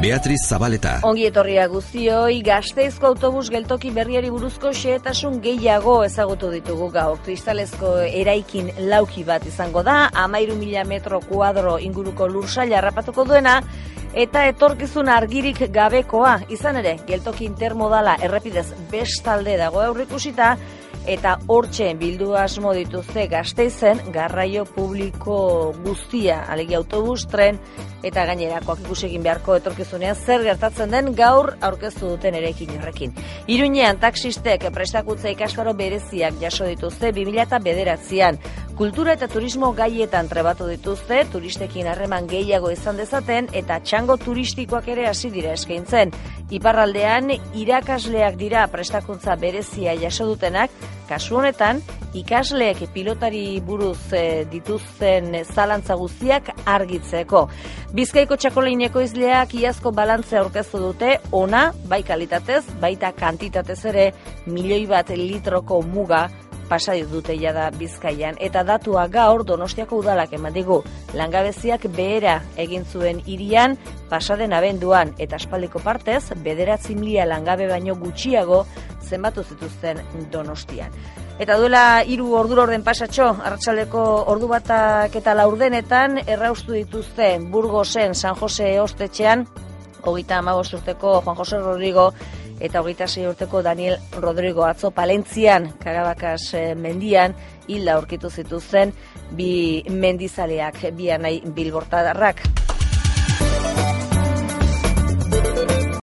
Beatriz Zabaleta. Ongi etorria guztioi, gazteizko autobus geltoki berriari buruzko xeetasun gehiago ezagutu ditugu gaur. Kristalezko eraikin lauki bat izango da, amairu mila metro kuadro inguruko lursaila harrapatuko duena, eta etorkizun argirik gabekoa, izan ere, geltoki intermodala errepidez bestalde dago aurrikusita, eta hortxe bildu asmo dituzte gazteizen garraio publiko guztia, alegi autobus, tren eta gainerakoak ikusekin beharko etorkizunean zer gertatzen den gaur aurkeztu duten erekin horrekin. Iruñean taxistek prestakutza ikastaro bereziak jaso dituzte 2000 eta bederatzean. Kultura eta turismo gaietan trebatu dituzte, turistekin harreman gehiago izan dezaten eta txango turistikoak ere hasi dira eskaintzen. Iparraldean irakasleak dira prestakuntza berezia jaso dutenak, kasu honetan ikasleek pilotari buruz e, dituzten zalantza guztiak argitzeko. Bizkaiko txakoleineko izleak iazko balantzea aurkeztu dute, ona, bai kalitatez, baita kantitatez ere, milioi bat litroko muga pasa dute jada Bizkaian eta datua gaur Donostiako udalak eman digu. Langabeziak behera egin zuen hirian pasaden abenduan eta aspaldiko partez bederatzi mila langabe baino gutxiago zenbatu zituzten Donostian. Eta duela hiru orduro orden pasatxo, arratsaldeko ordu batak eta laurdenetan erraustu dituzte Burgosen San Jose Ostetxean, hogeita amabos urteko Juan Jose Rodrigo eta hogeita sei urteko Daniel Rodrigo atzo Palentzian, Karabakas eh, mendian, hilda aurkitu zituzten bi mendizaleak, bi anai bilbortadarrak.